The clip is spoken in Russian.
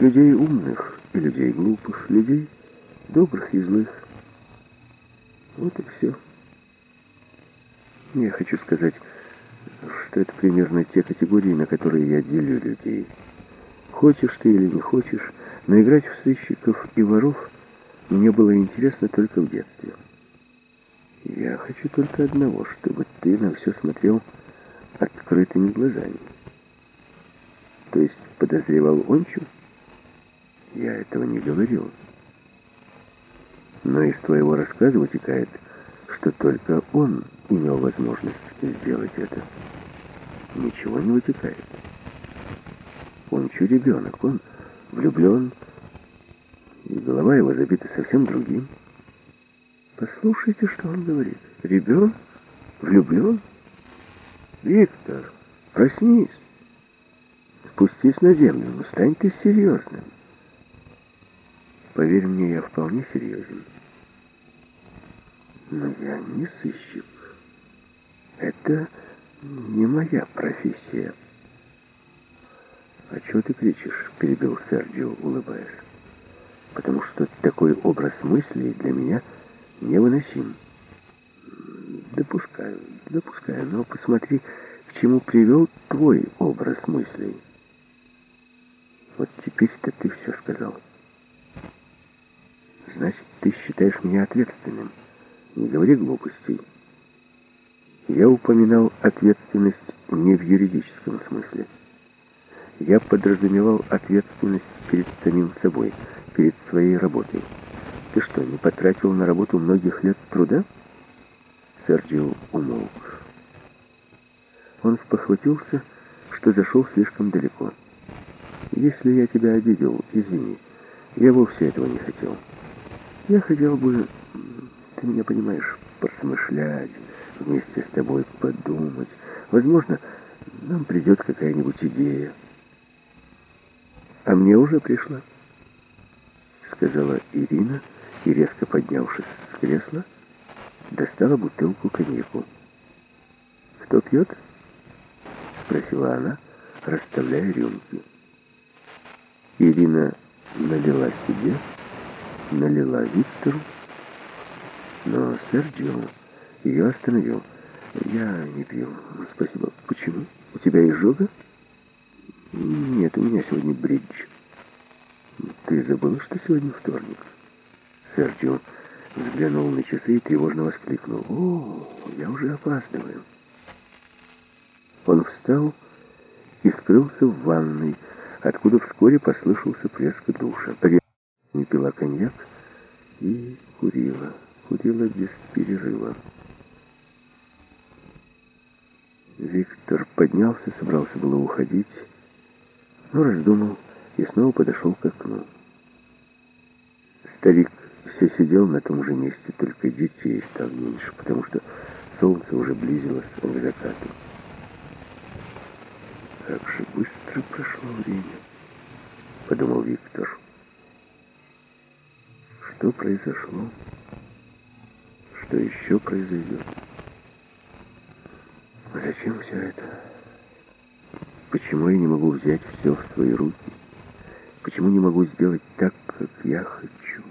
Людей умных и людей глупых, людей добрых и злых. Вот и все. Я хочу сказать, что это примерно те категории, на которые я делю людей. Хочешь ты или не хочешь, но играть в сыщиков и воров мне было интересно только в детстве. Я хочу только одного, чтобы ты на все смотрел открытыми глазами. То есть подозревал Ончу? Я этого не говорил. Но из твоего рассказа вытекает, что только он имел возможность сделать это. Ничего не вытекает. Он чуть ребенок, он влюблен, и голова его забита совсем другим. Послушайте, что он говорит. Ребенок? Влюблен? Виктор, проснись. Спустись на землю, но стань ты серьезным. Поверь мне, я вполне серьезен. Но я не сыщик. Это не моя профессия. «А чего ты кричишь?» — перебил Серджио, улыбаясь. «Потому что такой образ мыслей для меня невыносим». «Допускаю, допускаю, но посмотри, к чему привел твой образ мыслей». «Вот теперь-то ты все сказал». «Значит, ты считаешь меня ответственным. Не говори глупостей». Я упоминал ответственность не в юридическом смысле. Я подразумевал ответственность перед самим собой, перед своей работой. Ты что, не потратил на работу многих лет труда? Серджио умолк. Он спохватился, что зашел слишком далеко. Если я тебя обидел, извини. Я вовсе этого не хотел. Я хотел бы, ты меня понимаешь, посмышлять, вместе с тобой подумать. Возможно, нам придет какая-нибудь идея. «А мне уже пришла», — сказала Ирина, и, резко поднявшись с кресла, достала бутылку коньяку. «Кто пьет?» — спросила она, расставляя рюмки. Ирина налила себе, налила Виктору, но Серджио ее остановил. «Я не пью, спасибо. Почему? У тебя изжога?» «Нет, у меня сегодня бридж». «Ты забыла, что сегодня вторник?» Серджио взглянул на часы и тревожно воскликнул. «О, я уже опаздываю». Он встал и скрылся в ванной, откуда вскоре послышался плеск душа. Не пила коньяк и курила, курила без перерыва. Виктор поднялся, собрался было уходить, но раздумал и снова подошел к окну. Старик все сидел на том же месте, только детей стало меньше, потому что солнце уже близилось к закату. «Как же быстро прошло время», — подумал Виктор. «Что произошло? Что еще произойдет?» Зачем все это? Почему я не могу взять все в свои руки? Почему не могу сделать так, как я хочу?